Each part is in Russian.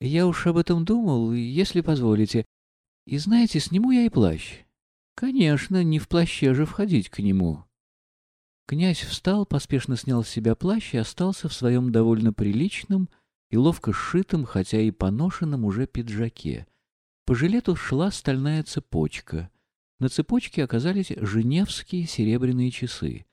Я уж об этом думал, если позволите. И знаете, сниму я и плащ. Конечно, не в плаще же входить к нему. Князь встал, поспешно снял с себя плащ и остался в своем довольно приличном и ловко сшитом, хотя и поношенном уже пиджаке. По жилету шла стальная цепочка. На цепочке оказались женевские серебряные часы.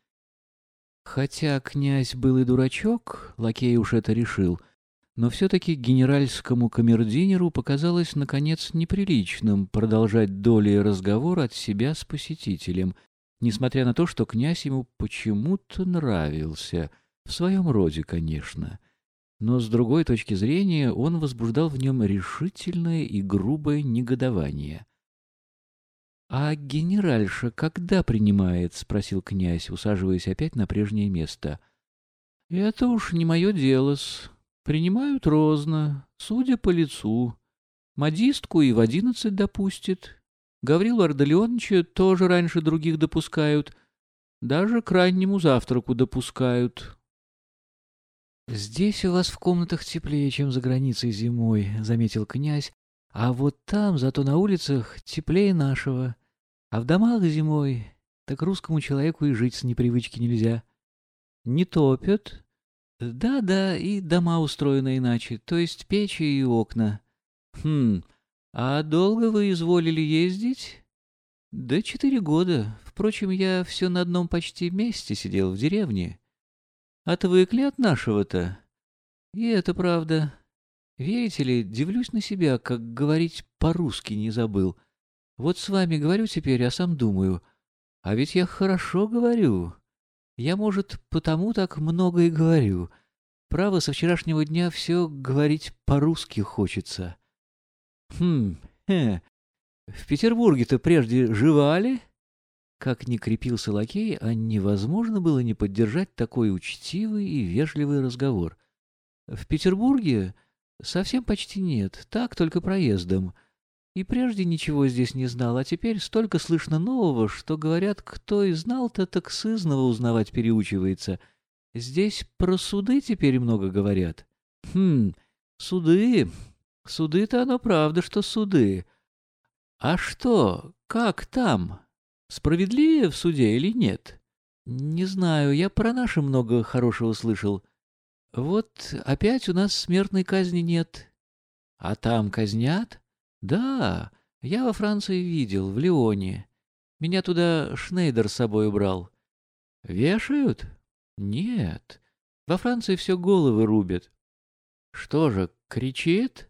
Хотя князь был и дурачок, лакей уж это решил — но все-таки генеральскому камердинеру показалось, наконец, неприличным продолжать долей разговор от себя с посетителем, несмотря на то, что князь ему почему-то нравился, в своем роде, конечно. Но с другой точки зрения он возбуждал в нем решительное и грубое негодование. «А генеральша когда принимает?» — спросил князь, усаживаясь опять на прежнее место. «Это уж не мое дело-с», Принимают розно, судя по лицу. Модистку и в одиннадцать допустит. Гаврилу Ардалионовича тоже раньше других допускают. Даже к раннему завтраку допускают. «Здесь у вас в комнатах теплее, чем за границей зимой», — заметил князь. «А вот там, зато на улицах, теплее нашего. А в домах зимой так русскому человеку и жить с непривычки нельзя. Не топят, да-да, и дома устроены иначе, то есть печи и окна. Хм, а долго вы изволили ездить? Да четыре года. Впрочем, я все на одном почти месте сидел в деревне. Отвыкли от нашего-то. И это правда. Верите ли, дивлюсь на себя, как говорить по-русски не забыл. Вот с вами говорю теперь, а сам думаю. А ведь я хорошо говорю. Я, может, потому так много и говорю. Право, со вчерашнего дня все говорить по-русски хочется. Хм, хе, в Петербурге-то прежде живали? Как ни крепился лакей, а невозможно было не поддержать такой учтивый и вежливый разговор. В Петербурге совсем почти нет, так только проездом. И прежде ничего здесь не знал, а теперь столько слышно нового, что, говорят, кто и знал-то, так сызново узнавать переучивается. Здесь про суды теперь много говорят. Хм, суды. Суды-то оно правда, что суды. А что, как там? Справедливее в суде или нет? Не знаю, я про наши много хорошего слышал. Вот опять у нас смертной казни нет. А там казнят? Да, я во Франции видел, в Лионе. Меня туда Шнейдер с собой убрал. Вешают? Нет. Во Франции все головы рубят. Что же, кричит?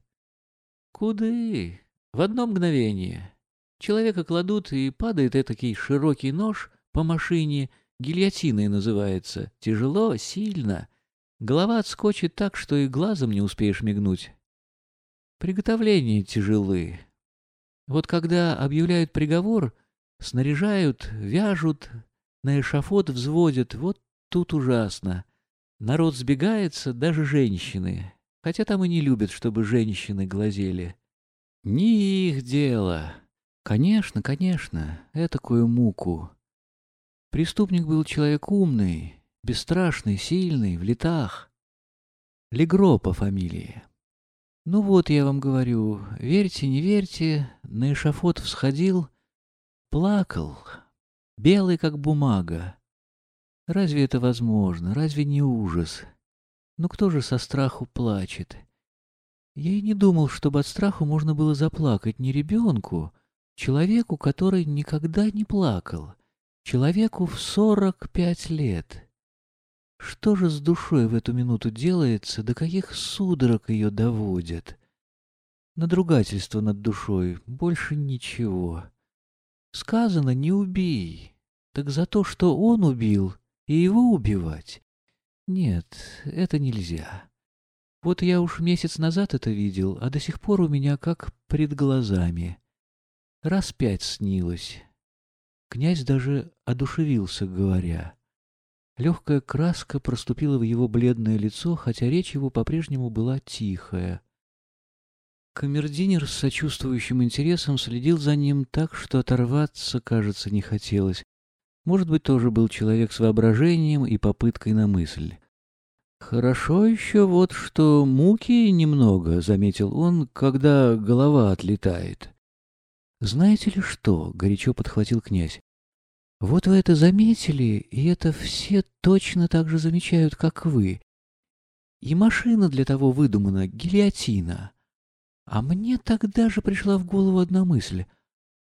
Куды? В одно мгновение. Человека кладут, и падает этакий широкий нож по машине, гильотиной называется. Тяжело, сильно. Голова отскочит так, что и глазом не успеешь мигнуть. Приготовления тяжелы. Вот когда объявляют приговор, снаряжают, вяжут, на эшафот взводят, вот тут ужасно. Народ сбегается, даже женщины. Хотя там и не любят, чтобы женщины глазели. Не их дело. Конечно, конечно, этакую муку. Преступник был человек умный, бесстрашный, сильный, в летах. Легро по фамилии. Ну вот, я вам говорю, верьте, не верьте, на эшафот всходил, плакал, белый как бумага. Разве это возможно? Разве не ужас? Ну кто же со страху плачет? Я и не думал, чтобы от страху можно было заплакать не ребенку, человеку, который никогда не плакал, человеку в сорок пять лет. Что же с душой в эту минуту делается, до каких судорог ее доводят? Надругательство над душой, больше ничего. Сказано «не убей», так за то, что он убил, и его убивать. Нет, это нельзя. Вот я уж месяц назад это видел, а до сих пор у меня как пред глазами. Раз пять снилось. Князь даже одушевился, говоря. Легкая краска проступила в его бледное лицо, хотя речь его по-прежнему была тихая. Камердинер с сочувствующим интересом следил за ним так, что оторваться, кажется, не хотелось. Может быть, тоже был человек с воображением и попыткой на мысль. «Хорошо еще вот, что муки немного», — заметил он, — «когда голова отлетает». «Знаете ли что?» — горячо подхватил князь. «Вот вы это заметили, и это все точно так же замечают, как вы. И машина для того выдумана — гильотина. А мне тогда же пришла в голову одна мысль.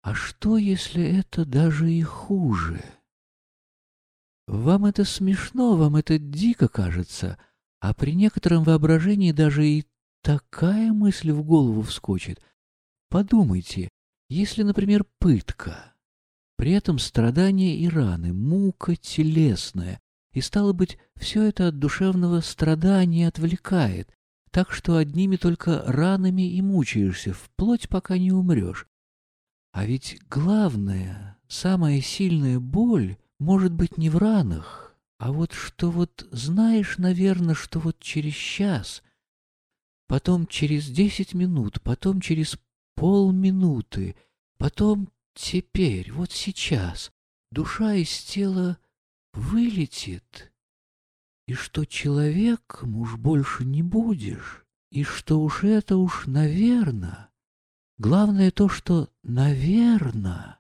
А что, если это даже и хуже?» Вам это смешно, вам это дико кажется, а при некотором воображении даже и такая мысль в голову вскочит. Подумайте, если, например, пытка, при этом страдания и раны, мука телесная, и, стало быть, все это от душевного страдания отвлекает, так что одними только ранами и мучаешься, вплоть пока не умрешь. А ведь главное, самая сильная боль — может быть, не в ранах, а вот что вот знаешь, наверное, что вот через час, потом через десять минут, потом через полминуты, потом теперь, вот сейчас, душа из тела вылетит, и что человеком уж больше не будешь, и что уж это уж наверно. Главное то, что наверно.